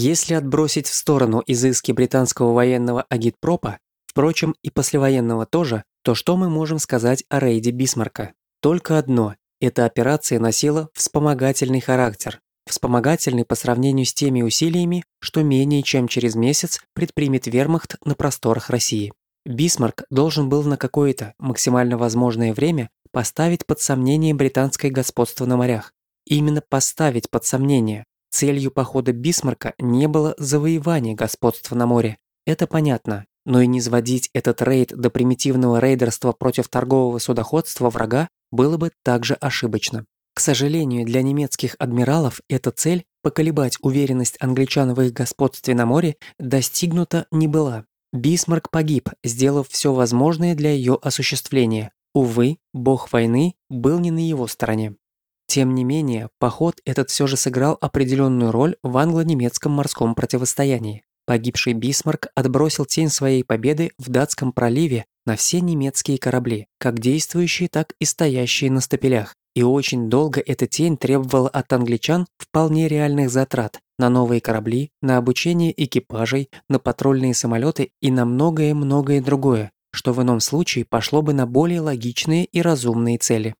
Если отбросить в сторону изыски британского военного агитпропа, впрочем, и послевоенного тоже, то что мы можем сказать о рейде Бисмарка? Только одно – эта операция носила вспомогательный характер. Вспомогательный по сравнению с теми усилиями, что менее чем через месяц предпримет вермахт на просторах России. Бисмарк должен был на какое-то максимально возможное время поставить под сомнение британское господство на морях. Именно поставить под сомнение. Целью похода Бисмарка не было завоевание господства на море. Это понятно. Но и не сводить этот рейд до примитивного рейдерства против торгового судоходства врага было бы также ошибочно. К сожалению, для немецких адмиралов эта цель поколебать уверенность англичан в их господстве на море достигнута не была. Бисмарк погиб, сделав все возможное для ее осуществления. Увы, бог войны был не на его стороне. Тем не менее, поход этот все же сыграл определенную роль в англо-немецком морском противостоянии. Погибший Бисмарк отбросил тень своей победы в датском проливе на все немецкие корабли, как действующие, так и стоящие на стапелях. И очень долго эта тень требовала от англичан вполне реальных затрат на новые корабли, на обучение экипажей, на патрульные самолеты и на многое-многое другое, что в ином случае пошло бы на более логичные и разумные цели.